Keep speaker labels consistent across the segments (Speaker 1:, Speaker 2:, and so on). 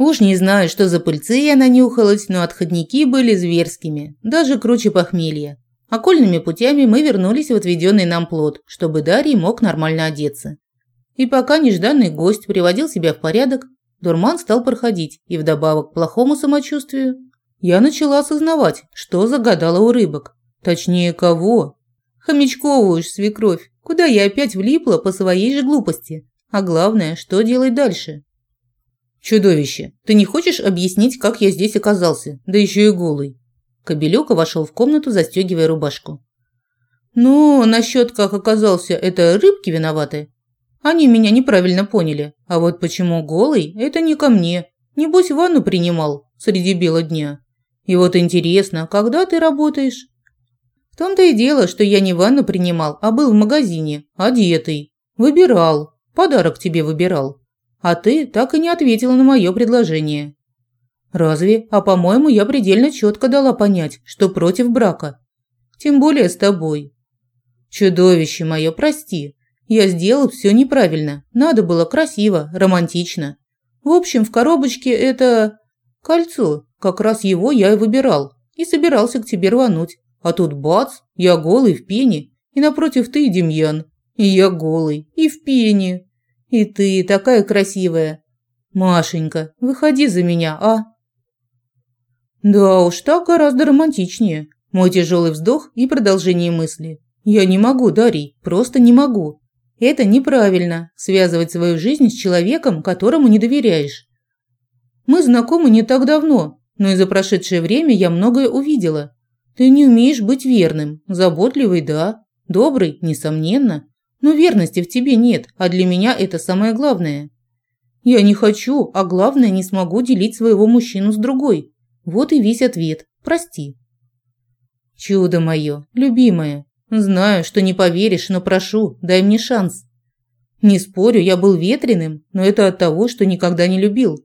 Speaker 1: Уж не знаю, что за пыльцы я нанюхалась, но отходники были зверскими, даже круче похмелья. Окольными путями мы вернулись в отведенный нам плод, чтобы Дарий мог нормально одеться. И пока нежданный гость приводил себя в порядок, дурман стал проходить, и вдобавок к плохому самочувствию я начала осознавать, что загадала у рыбок. Точнее, кого? Хомячкову уж свекровь, куда я опять влипла по своей же глупости. А главное, что делать дальше? Чудовище, ты не хочешь объяснить, как я здесь оказался, да еще и голый? Кобелюка вошел в комнату, застегивая рубашку. Ну, насчет как оказался, это рыбки виноваты. Они меня неправильно поняли. А вот почему голый, это не ко мне. Небось, ванну принимал среди бела дня. И вот интересно, когда ты работаешь? В том-то и дело, что я не ванну принимал, а был в магазине, одетый. Выбирал. Подарок тебе выбирал. А ты так и не ответила на мое предложение. Разве? А по-моему, я предельно четко дала понять, что против брака. Тем более с тобой. Чудовище мое, прости. Я сделал все неправильно. Надо было красиво, романтично. В общем, в коробочке это... Кольцо. Как раз его я и выбирал. И собирался к тебе рвануть. А тут бац, я голый в пене. И напротив ты, Демьян. И я голый. И в пене. И ты такая красивая. Машенька, выходи за меня, а? Да уж, так гораздо романтичнее. Мой тяжелый вздох и продолжение мысли. Я не могу, Дарий, просто не могу. Это неправильно связывать свою жизнь с человеком, которому не доверяешь. Мы знакомы не так давно, но и за прошедшее время я многое увидела. Ты не умеешь быть верным, заботливый, да, добрый, несомненно, но верности в тебе нет, а для меня это самое главное. Я не хочу, а главное, не смогу делить своего мужчину с другой. Вот и весь ответ. Прости. Чудо мое, любимое. Знаю, что не поверишь, но прошу, дай мне шанс. Не спорю, я был ветреным, но это от того, что никогда не любил.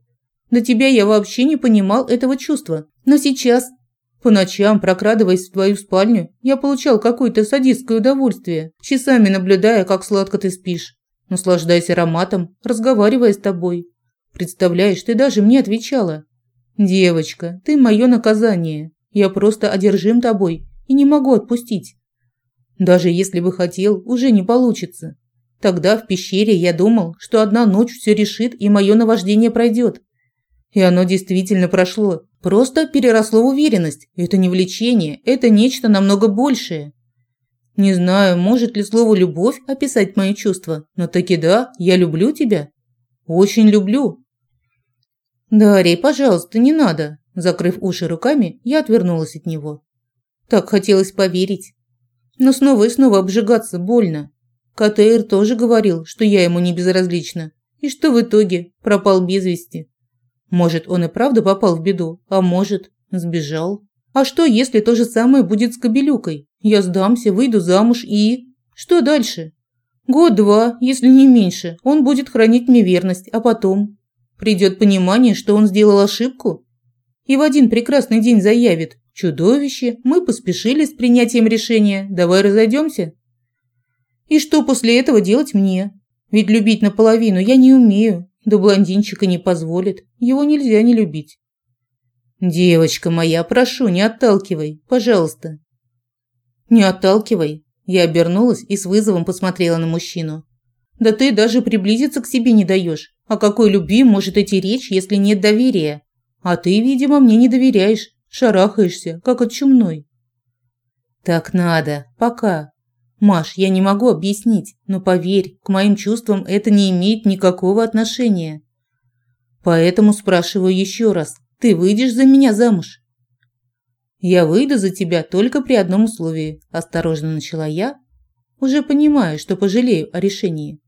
Speaker 1: До тебя я вообще не понимал этого чувства. Но сейчас, по ночам, прокрадываясь в твою спальню, я получал какое-то садистское удовольствие, часами наблюдая, как сладко ты спишь, наслаждаясь ароматом, разговаривая с тобой. Представляешь, ты даже мне отвечала. Девочка, ты мое наказание. Я просто одержим тобой и не могу отпустить. Даже если бы хотел, уже не получится. Тогда в пещере я думал, что одна ночь все решит и мое наваждение пройдет. И оно действительно прошло. Просто переросло в уверенность. Это не влечение, это нечто намного большее. Не знаю, может ли слово «любовь» описать мои чувства, но таки да, я люблю тебя. Очень люблю. Дарья, пожалуйста, не надо. Закрыв уши руками, я отвернулась от него. Так хотелось поверить. Но снова и снова обжигаться больно. Катейр тоже говорил, что я ему не безразлична, и что в итоге пропал без вести. Может, он и правда попал в беду, а может, сбежал. А что, если то же самое будет с Кобелюкой? Я сдамся, выйду замуж и... Что дальше? Год-два, если не меньше, он будет хранить мне верность, а потом... Придет понимание, что он сделал ошибку? И в один прекрасный день заявит «Чудовище, мы поспешили с принятием решения, давай разойдемся». И что после этого делать мне? Ведь любить наполовину я не умею, да блондинчика не позволит, его нельзя не любить. Девочка моя, прошу, не отталкивай, пожалуйста. Не отталкивай. Я обернулась и с вызовом посмотрела на мужчину. Да ты даже приблизиться к себе не даешь. О какой любви может идти речь, если нет доверия? А ты, видимо, мне не доверяешь, шарахаешься, как от чумной. Так надо, пока. Маш, я не могу объяснить, но поверь, к моим чувствам это не имеет никакого отношения. Поэтому спрашиваю еще раз. Ты выйдешь за меня замуж? Я выйду за тебя только при одном условии, осторожно начала я, уже понимая, что пожалею о решении.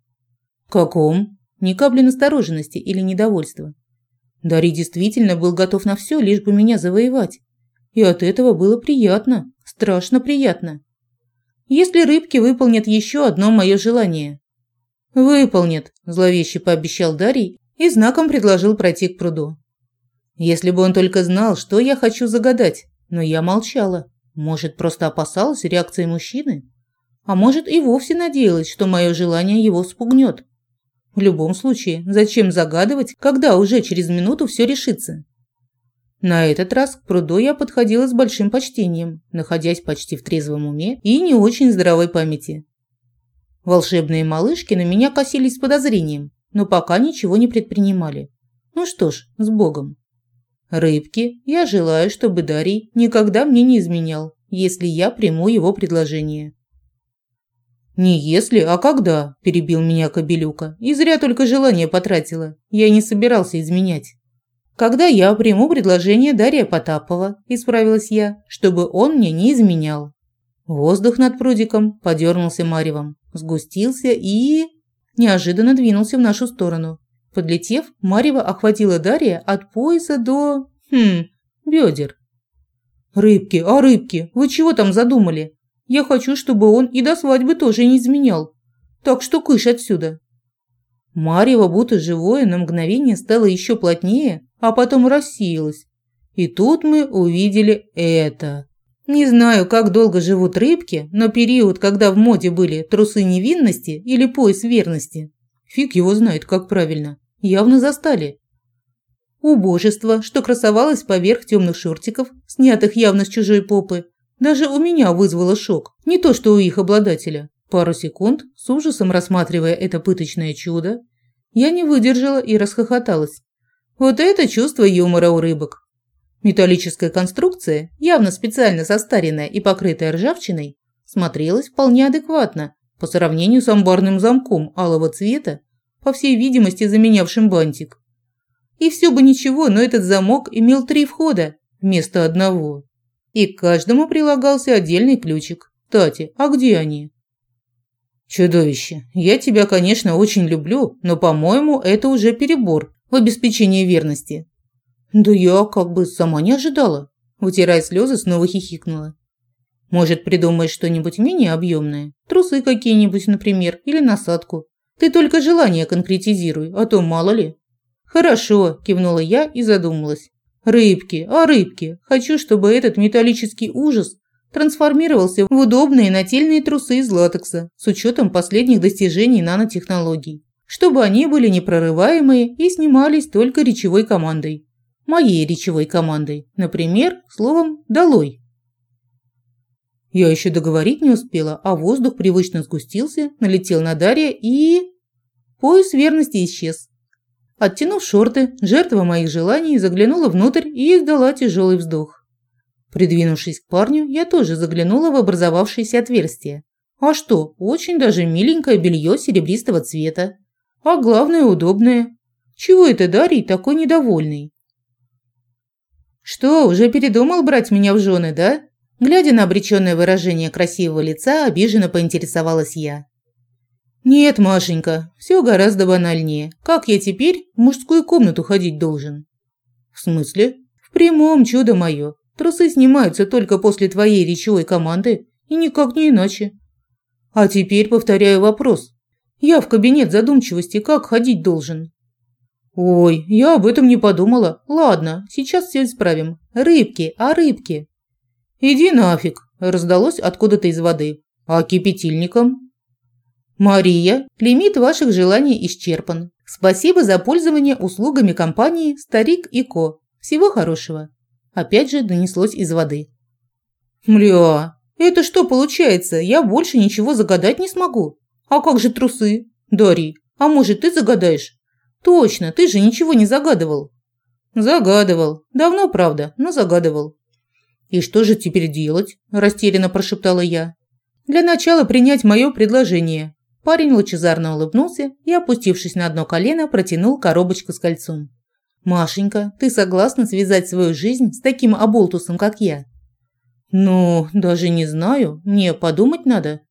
Speaker 1: Каком? Ни капли настороженности или недовольства. Дарий действительно был готов на все, лишь бы меня завоевать. И от этого было приятно, страшно приятно если рыбки выполнят еще одно мое желание. Выполнят, зловеще пообещал Дарий и знаком предложил пройти к пруду. Если бы он только знал, что я хочу загадать, но я молчала. Может, просто опасалась реакции мужчины? А может, и вовсе надеялась, что мое желание его спугнет. В любом случае, зачем загадывать, когда уже через минуту все решится? На этот раз к пруду я подходила с большим почтением, находясь почти в трезвом уме и не очень здравой памяти. Волшебные малышки на меня косились с подозрением, но пока ничего не предпринимали. Ну что ж, с Богом. Рыбки, я желаю, чтобы Дарий никогда мне не изменял, если я приму его предложение. «Не если, а когда», – перебил меня Кобелюка. «И зря только желание потратила. Я не собирался изменять». «Когда я приму предложение Дарья Потапова», – исправилась я, – «чтобы он мне не изменял». Воздух над прудиком подернулся маревом, сгустился и... неожиданно двинулся в нашу сторону. Подлетев, марево охватила Дарья от пояса до... хм... бедер. «Рыбки, а рыбки, вы чего там задумали?» Я хочу, чтобы он и до свадьбы тоже не изменял. Так что кыш отсюда. Марьева, будто живое, на мгновение стало еще плотнее, а потом рассеялась. И тут мы увидели это. Не знаю, как долго живут рыбки, но период, когда в моде были трусы невинности или пояс верности, фиг его знает, как правильно, явно застали. Убожество, что красовалось поверх темных шортиков, снятых явно с чужой попы, даже у меня вызвало шок, не то что у их обладателя. Пару секунд, с ужасом рассматривая это пыточное чудо, я не выдержала и расхохоталась. Вот это чувство юмора у рыбок. Металлическая конструкция, явно специально состаренная и покрытая ржавчиной, смотрелась вполне адекватно по сравнению с амбарным замком алого цвета, по всей видимости заменявшим бантик. И все бы ничего, но этот замок имел три входа вместо одного и к каждому прилагался отдельный ключик. Кстати, а где они? Чудовище, я тебя, конечно, очень люблю, но, по-моему, это уже перебор в обеспечении верности. Да я как бы сама не ожидала. Вытирая слезы, снова хихикнула. Может, придумаешь что-нибудь менее объемное? Трусы какие-нибудь, например, или насадку. Ты только желание конкретизируй, а то мало ли. Хорошо, кивнула я и задумалась. Рыбки, а рыбки. Хочу, чтобы этот металлический ужас трансформировался в удобные нательные трусы из латекса с учетом последних достижений нанотехнологий. Чтобы они были непрорываемые и снимались только речевой командой. Моей речевой командой. Например, словом «долой». Я еще договорить не успела, а воздух привычно сгустился, налетел на Дарья и... Пояс верности исчез. Оттянув шорты, жертва моих желаний заглянула внутрь и издала тяжелый вздох. Придвинувшись к парню, я тоже заглянула в образовавшееся отверстие. А что, очень даже миленькое белье серебристого цвета. А главное, удобное. Чего это Дарий такой недовольный? «Что, уже передумал брать меня в жены, да?» Глядя на обреченное выражение красивого лица, обиженно поинтересовалась я. «Нет, Машенька, все гораздо банальнее. Как я теперь в мужскую комнату ходить должен?» «В смысле?» «В прямом, чудо мое. Трусы снимаются только после твоей речевой команды, и никак не иначе. А теперь повторяю вопрос. Я в кабинет задумчивости как ходить должен?» «Ой, я об этом не подумала. Ладно, сейчас все исправим. Рыбки, а рыбки?» «Иди нафиг», – раздалось откуда-то из воды. «А кипятильником?» Мария, лимит ваших желаний исчерпан. Спасибо за пользование услугами компании Старик и Ко. Всего хорошего. Опять же донеслось из воды. Мля, это что получается? Я больше ничего загадать не смогу. А как же трусы? Дарий, а может ты загадаешь? Точно, ты же ничего не загадывал. Загадывал. Давно, правда, но загадывал. И что же теперь делать? Растерянно прошептала я. Для начала принять мое предложение. Парень лучезарно улыбнулся и, опустившись на одно колено, протянул коробочку с кольцом. «Машенька, ты согласна связать свою жизнь с таким оболтусом, как я?» «Ну, даже не знаю. Мне подумать надо».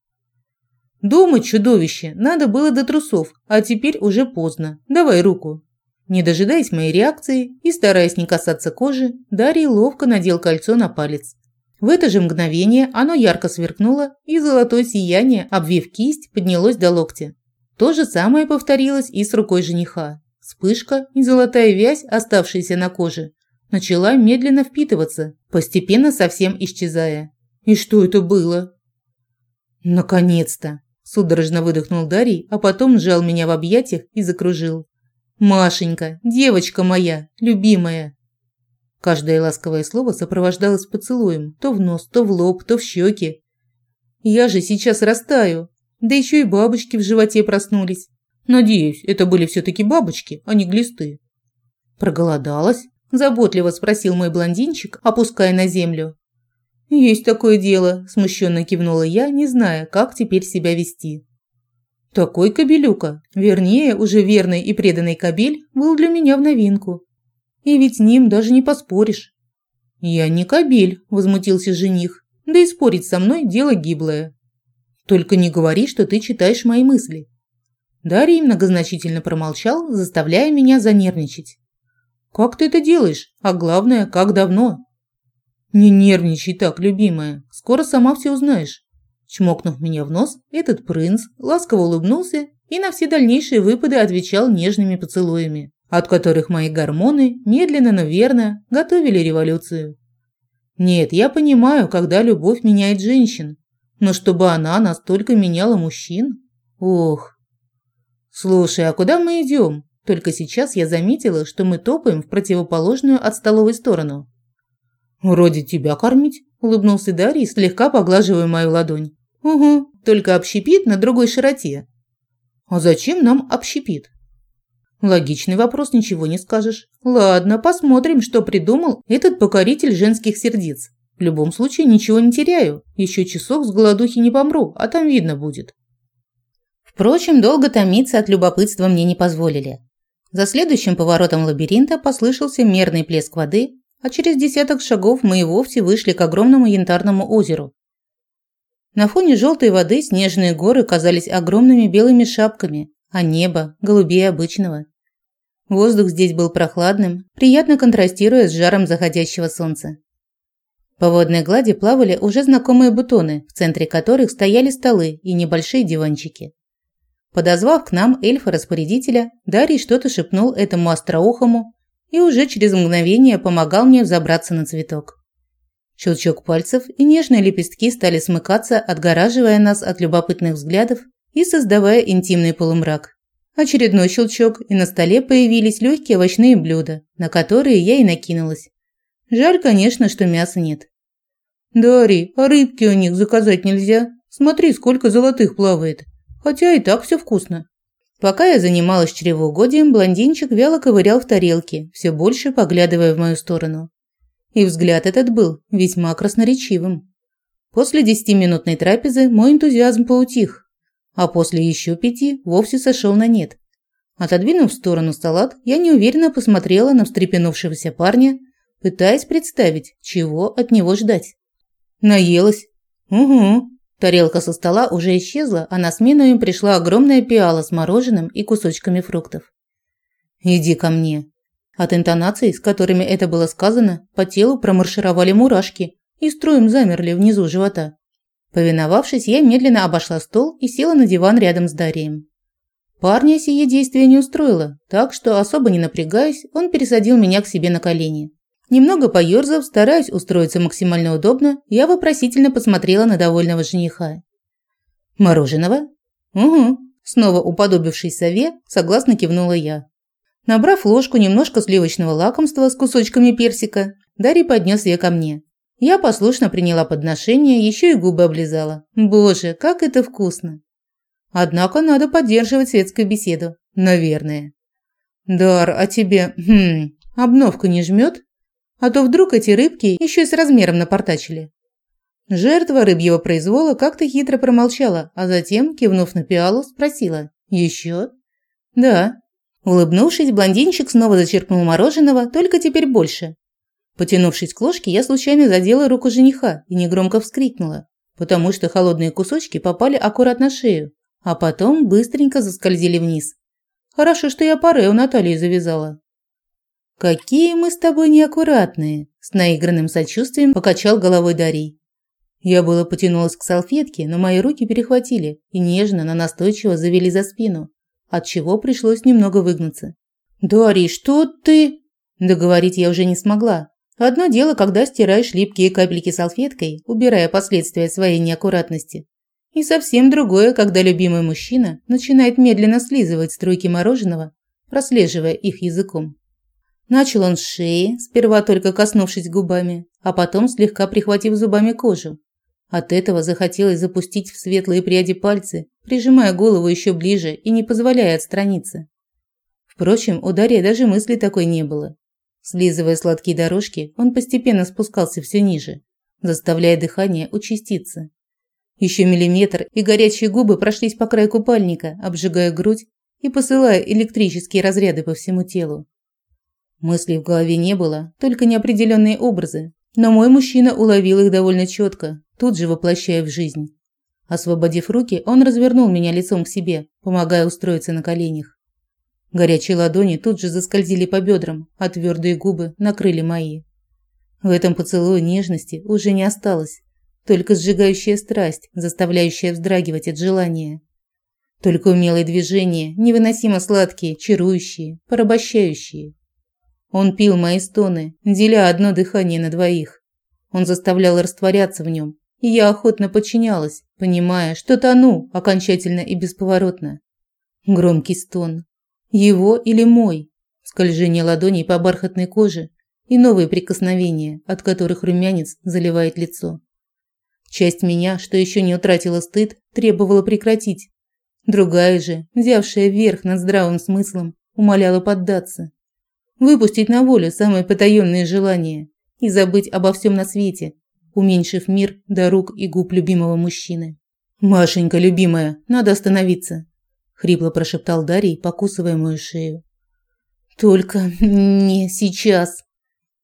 Speaker 1: «Думать, чудовище, надо было до трусов, а теперь уже поздно. Давай руку». Не дожидаясь моей реакции и стараясь не касаться кожи, Дарий ловко надел кольцо на палец. В это же мгновение оно ярко сверкнуло, и золотое сияние, обвив кисть, поднялось до локтя. То же самое повторилось и с рукой жениха. Вспышка и золотая вязь, оставшаяся на коже, начала медленно впитываться, постепенно совсем исчезая. И что это было? Наконец-то! Судорожно выдохнул Дарий, а потом сжал меня в объятиях и закружил. Машенька, девочка моя, любимая. Каждое ласковое слово сопровождалось поцелуем, то в нос, то в лоб, то в щеки. Я же сейчас растаю. Да еще и бабочки в животе проснулись. Надеюсь, это были все-таки бабочки, а не глисты. Проголодалась? Заботливо спросил мой блондинчик, опуская на землю. «Есть такое дело», – смущенно кивнула я, не зная, как теперь себя вести. Такой кобелюка, вернее, уже верный и преданный кобель, был для меня в новинку. И ведь с ним даже не поспоришь. «Я не кобель», – возмутился жених, – «да и спорить со мной – дело гиблое». «Только не говори, что ты читаешь мои мысли». Дарий многозначительно промолчал, заставляя меня занервничать. «Как ты это делаешь? А главное, как давно?» «Не нервничай так, любимая. Скоро сама все узнаешь». Чмокнув меня в нос, этот принц ласково улыбнулся и на все дальнейшие выпады отвечал нежными поцелуями, от которых мои гормоны медленно, но верно готовили революцию. Нет, я понимаю, когда любовь меняет женщин, но чтобы она настолько меняла мужчин? Ох. Слушай, а куда мы идем? Только сейчас я заметила, что мы топаем в противоположную от столовой сторону. «Вроде тебя кормить», – улыбнулся Дарий, слегка поглаживая мою ладонь. «Угу, только общепит на другой широте». «А зачем нам общепит?» Логичный вопрос, ничего не скажешь. Ладно, посмотрим, что придумал этот покоритель женских сердец. В любом случае ничего не теряю. Еще часок с голодухи не помру, а там видно будет. Впрочем, долго томиться от любопытства мне не позволили. За следующим поворотом лабиринта послышался мерный плеск воды, а через десяток шагов мы и вовсе вышли к огромному янтарному озеру. На фоне желтой воды снежные горы казались огромными белыми шапками, а небо – голубее обычного. Воздух здесь был прохладным, приятно контрастируя с жаром заходящего солнца. По водной глади плавали уже знакомые бутоны, в центре которых стояли столы и небольшие диванчики. Подозвав к нам эльфа-распорядителя, Дарий что-то шепнул этому остроухому и уже через мгновение помогал мне взобраться на цветок. Щелчок пальцев и нежные лепестки стали смыкаться, отгораживая нас от любопытных взглядов и создавая интимный полумрак. Очередной щелчок, и на столе появились легкие овощные блюда, на которые я и накинулась. Жаль, конечно, что мяса нет. «Дарий, а рыбки у них заказать нельзя? Смотри, сколько золотых плавает. Хотя и так все вкусно». Пока я занималась чревоугодием, блондинчик вяло ковырял в тарелке, все больше поглядывая в мою сторону. И взгляд этот был весьма красноречивым. После десятиминутной трапезы мой энтузиазм поутих, а после еще пяти вовсе сошел на нет. Отодвинув в сторону салат, я неуверенно посмотрела на встрепенувшегося парня, пытаясь представить, чего от него ждать. Наелась. Угу. Тарелка со стола уже исчезла, а на смену им пришла огромная пиала с мороженым и кусочками фруктов. «Иди ко мне». От интонаций, с которыми это было сказано, по телу промаршировали мурашки и строем замерли внизу живота. Повиновавшись, я медленно обошла стол и села на диван рядом с Дарием. Парня сие действие не устроило, так что, особо не напрягаясь, он пересадил меня к себе на колени. Немного поёрзав, стараясь устроиться максимально удобно, я вопросительно посмотрела на довольного жениха. «Мороженого?» «Угу», – снова уподобившись сове, согласно кивнула я. Набрав ложку немножко сливочного лакомства с кусочками персика, Дарья поднес ее ко мне. Я послушно приняла подношение, еще и губы облизала. Боже, как это вкусно! Однако надо поддерживать светскую беседу. Наверное. Дар, а тебе, хм, обновка не жмет? А то вдруг эти рыбки еще и с размером напортачили. Жертва рыбьего произвола как-то хитро промолчала, а затем, кивнув на пиалу, спросила «Еще?» «Да». Улыбнувшись, блондинчик снова зачерпнул мороженого, только теперь больше. Потянувшись к ложке, я случайно задела руку жениха и негромко вскрикнула, потому что холодные кусочки попали аккуратно на шею, а потом быстренько заскользили вниз. Хорошо, что я паре у Натальи завязала. «Какие мы с тобой неаккуратные!» – с наигранным сочувствием покачал головой Дарий. Я было потянулась к салфетке, но мои руки перехватили и нежно, но настойчиво завели за спину, от чего пришлось немного выгнуться. «Дарий, что ты?» Договорить я уже не смогла. Одно дело, когда стираешь липкие капельки салфеткой, убирая последствия своей неаккуратности. И совсем другое, когда любимый мужчина начинает медленно слизывать струйки мороженого, прослеживая их языком. Начал он с шеи, сперва только коснувшись губами, а потом слегка прихватив зубами кожу. От этого захотелось запустить в светлые пряди пальцы, прижимая голову еще ближе и не позволяя отстраниться. Впрочем, у Дарьи даже мысли такой не было. Слизывая сладкие дорожки, он постепенно спускался все ниже, заставляя дыхание участиться. Еще миллиметр, и горячие губы прошлись по краю купальника, обжигая грудь и посылая электрические разряды по всему телу. Мыслей в голове не было, только неопределенные образы, но мой мужчина уловил их довольно четко, тут же воплощая в жизнь. Освободив руки, он развернул меня лицом к себе, помогая устроиться на коленях. Горячие ладони тут же заскользили по бедрам, а твердые губы накрыли мои. В этом поцелуе нежности уже не осталось, только сжигающая страсть, заставляющая вздрагивать от желания. Только умелые движения, невыносимо сладкие, чарующие, порабощающие. Он пил мои стоны, деля одно дыхание на двоих. Он заставлял растворяться в нем, и я охотно подчинялась, понимая, что тону окончательно и бесповоротно. Громкий стон, его или мой? Скольжение ладоней по бархатной коже и новые прикосновения, от которых румянец заливает лицо. Часть меня, что еще не утратила стыд, требовала прекратить. Другая же, взявшая верх над здравым смыслом, умоляла поддаться. Выпустить на волю самые потаенные желания и забыть обо всем на свете, уменьшив мир до рук и губ любимого мужчины. «Машенька, любимая, надо остановиться хрипло прошептал Дарий, покусывая мою шею. Только не сейчас.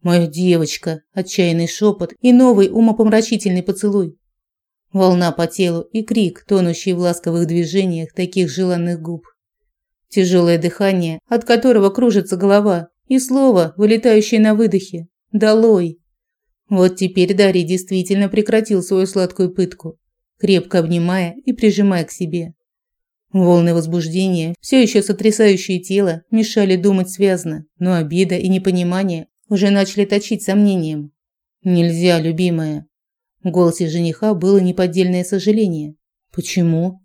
Speaker 1: Моя девочка, отчаянный шепот и новый умопомрачительный поцелуй. Волна по телу и крик, тонущий в ласковых движениях таких желанных губ. Тяжелое дыхание, от которого кружится голова, и слово, вылетающее на выдохе: "Долой". Вот теперь Дарий действительно прекратил свою сладкую пытку, крепко обнимая и прижимая к себе. Волны возбуждения, все еще сотрясающие тело, мешали думать связно, но обида и непонимание уже начали точить сомнением. «Нельзя, любимая». В голосе жениха было неподдельное сожаление. «Почему?»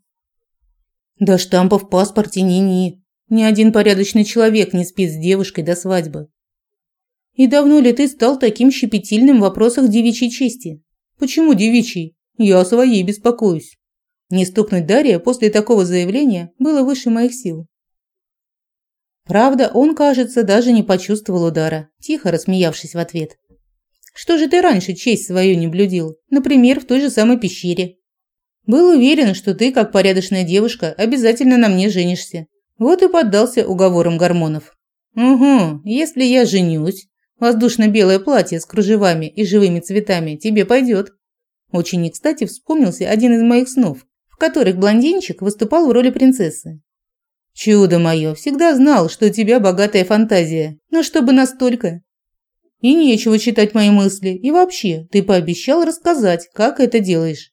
Speaker 1: «Да штампа в паспорте ни-ни. Ни один порядочный человек не спит с девушкой до свадьбы». «И давно ли ты стал таким щепетильным в вопросах девичьей чести?» «Почему девичьей? Я о своей беспокоюсь». Не стукнуть Дарья после такого заявления было выше моих сил. Правда, он, кажется, даже не почувствовал удара, тихо рассмеявшись в ответ. «Что же ты раньше честь свою не блюдил? Например, в той же самой пещере?» «Был уверен, что ты, как порядочная девушка, обязательно на мне женишься. Вот и поддался уговорам гормонов». «Угу, если я женюсь, воздушно-белое платье с кружевами и живыми цветами тебе пойдет». Очень не кстати вспомнился один из моих снов в которых блондинчик выступал в роли принцессы. «Чудо мое, всегда знал, что у тебя богатая фантазия, но чтобы настолько...» «И нечего читать мои мысли, и вообще, ты пообещал рассказать, как это делаешь».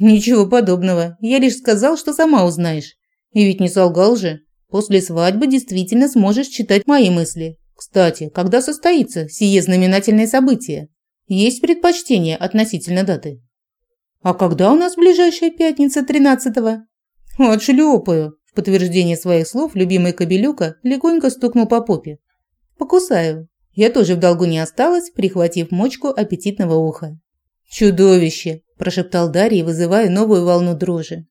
Speaker 1: «Ничего подобного, я лишь сказал, что сама узнаешь. И ведь не солгал же. После свадьбы действительно сможешь читать мои мысли. Кстати, когда состоится сие знаменательное событие? Есть предпочтение относительно даты?» «А когда у нас ближайшая пятница, тринадцатого?» «Отшлепаю», – в подтверждение своих слов любимый Кобелюка легонько стукнул по попе. «Покусаю». Я тоже в долгу не осталась, прихватив мочку аппетитного уха. «Чудовище!» – прошептал Дарья, вызывая новую волну дрожи.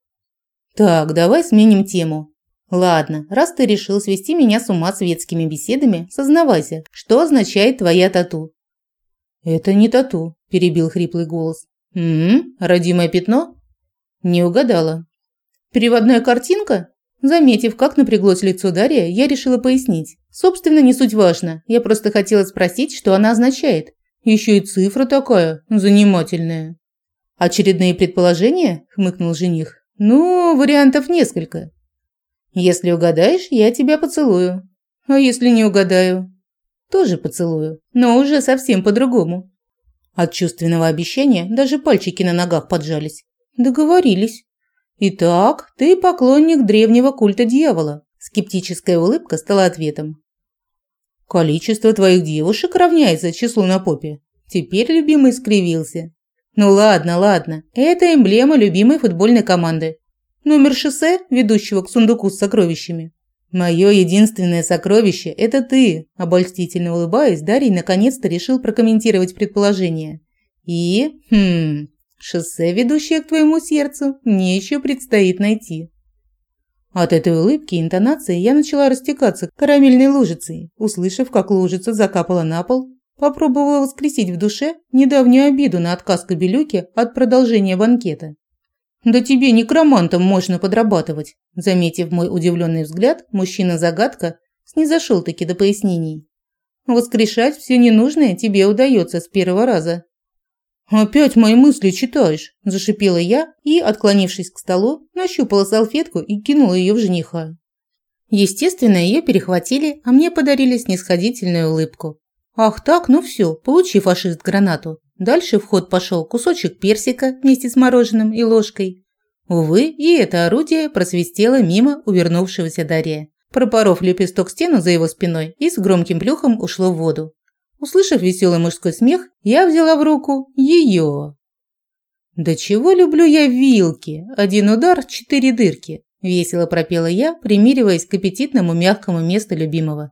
Speaker 1: «Так, давай сменим тему. Ладно, раз ты решил свести меня с ума светскими беседами, сознавайся, что означает твоя тату?» «Это не тату», – перебил хриплый голос. «М-м, родимое пятно?» Не угадала. «Переводная картинка?» Заметив, как напряглось лицо Дарья, я решила пояснить. Собственно, не суть важно. Я просто хотела спросить, что она означает. Еще и цифра такая, занимательная. «Очередные предположения?» – хмыкнул жених. «Ну, вариантов несколько. Если угадаешь, я тебя поцелую. А если не угадаю?» «Тоже поцелую, но уже совсем по-другому». От чувственного обещания даже пальчики на ногах поджались. Договорились. Итак, ты поклонник древнего культа дьявола. Скептическая улыбка стала ответом. Количество твоих девушек равняется числу на попе. Теперь любимый скривился. Ну ладно, ладно. Это эмблема любимой футбольной команды. Номер шоссе, ведущего к сундуку с сокровищами. Мое единственное сокровище – это ты, обольстительно улыбаясь, Дарий наконец-то решил прокомментировать предположение. И, хм, шоссе, ведущее к твоему сердцу, мне еще предстоит найти. От этой улыбки и интонации я начала растекаться карамельной лужицей, услышав, как лужица закапала на пол, попробовала воскресить в душе недавнюю обиду на отказ Кобелюки от продолжения банкета. «Да тебе некромантом можно подрабатывать», заметив мой удивленный взгляд, мужчина-загадка снизошел-таки до пояснений. «Воскрешать все ненужное тебе удается с первого раза». «Опять мои мысли читаешь», – зашипела я и, отклонившись к столу, нащупала салфетку и кинула ее в жениха. Естественно, ее перехватили, а мне подарили снисходительную улыбку. «Ах так, ну все, получи, фашист, гранату». Дальше в ход пошел кусочек персика вместе с мороженым и ложкой. Увы, и это орудие просвистело мимо увернувшегося Дарья, пропоров лепесток стену за его спиной и с громким плюхом ушло в воду. Услышав веселый мужской смех, я взяла в руку ее. «Да чего люблю я вилки! Один удар, четыре дырки!» – весело пропела я, примириваясь к аппетитному мягкому месту любимого.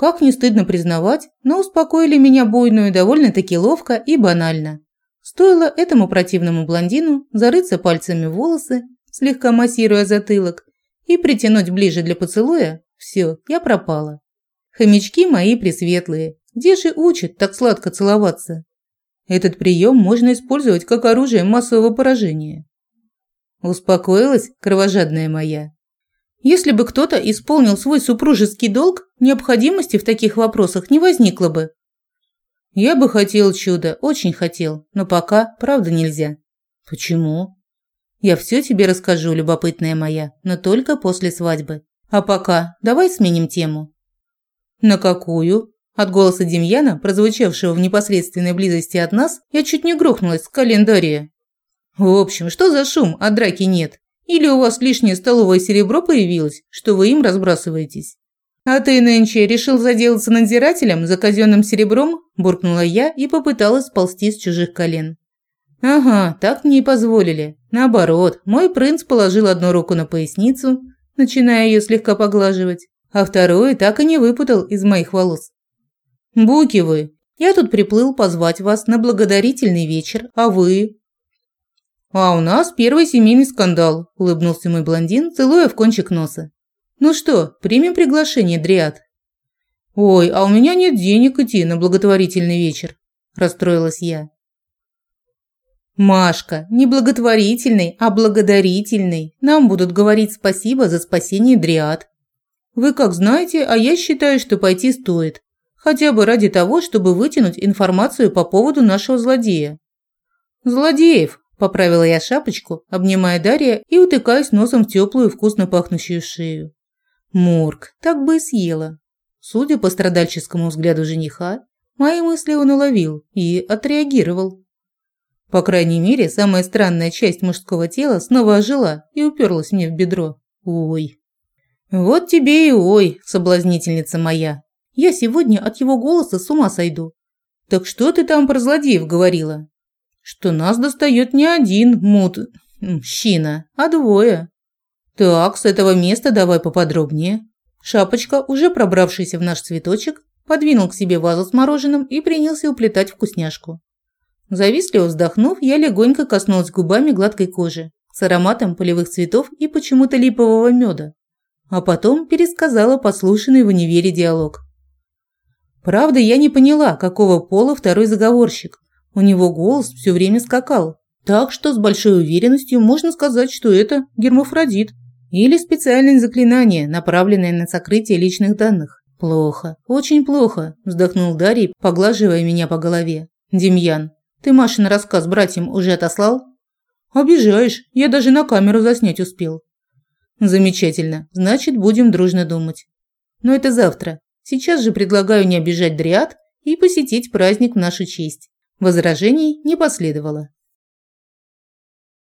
Speaker 1: Как не стыдно признавать, но успокоили меня буйную довольно-таки ловко и банально. Стоило этому противному блондину зарыться пальцами в волосы, слегка массируя затылок, и притянуть ближе для поцелуя, все, я пропала. Хомячки мои пресветлые, где же учат так сладко целоваться? Этот прием можно использовать как оружие массового поражения. Успокоилась, кровожадная моя. Если бы кто-то исполнил свой супружеский долг, необходимости в таких вопросах не возникло бы. Я бы хотел чуда, очень хотел, но пока, правда, нельзя. Почему? Я все тебе расскажу, любопытная моя, но только после свадьбы. А пока давай сменим тему. На какую? От голоса Демьяна, прозвучавшего в непосредственной близости от нас, я чуть не грохнулась с календария. В общем, что за шум, а драки нет? Или у вас лишнее столовое серебро появилось, что вы им разбрасываетесь? А ты нынче решил заделаться надзирателем за казенным серебром? Буркнула я и попыталась сползти с чужих колен. Ага, так мне и позволили. Наоборот, мой принц положил одну руку на поясницу, начиная ее слегка поглаживать, а вторую так и не выпутал из моих волос. «Буки вы! Я тут приплыл позвать вас на благодарительный вечер, а вы...» «А у нас первый семейный скандал», – улыбнулся мой блондин, целуя в кончик носа. «Ну что, примем приглашение, Дриад?» «Ой, а у меня нет денег идти на благотворительный вечер», – расстроилась я. «Машка, не благотворительный, а благодарительный. Нам будут говорить спасибо за спасение Дриад. Вы как знаете, а я считаю, что пойти стоит. Хотя бы ради того, чтобы вытянуть информацию по поводу нашего злодея. «Злодеев!» – поправила я шапочку, обнимая Дарья и утыкаясь носом в теплую вкусно пахнущую шею. Мурк, так бы и съела. Судя по страдальческому взгляду жениха, мои мысли он уловил и отреагировал. По крайней мере, самая странная часть мужского тела снова ожила и уперлась мне в бедро. Ой. Вот тебе и ой, соблазнительница моя. Я сегодня от его голоса с ума сойду. Так что ты там про злодеев говорила? Что нас достает не один мут... мужчина, а двое. Так, с этого места давай поподробнее. Шапочка, уже пробравшийся в наш цветочек, подвинул к себе вазу с мороженым и принялся уплетать вкусняшку. Завистливо вздохнув, я легонько коснулась губами гладкой кожи с ароматом полевых цветов и почему-то липового меда, а потом пересказала послушанный в универе диалог. Правда, я не поняла, какого пола второй заговорщик. У него голос все время скакал. Так что с большой уверенностью можно сказать, что это гермафродит. Или специальное заклинание, направленное на сокрытие личных данных. Плохо, очень плохо, вздохнул Дарий, поглаживая меня по голове. Демьян, ты Машин рассказ братьям уже отослал? Обижаешь, я даже на камеру заснять успел. Замечательно, значит, будем дружно думать. Но это завтра. Сейчас же предлагаю не обижать дриад и посетить праздник в нашу честь. Возражений не последовало.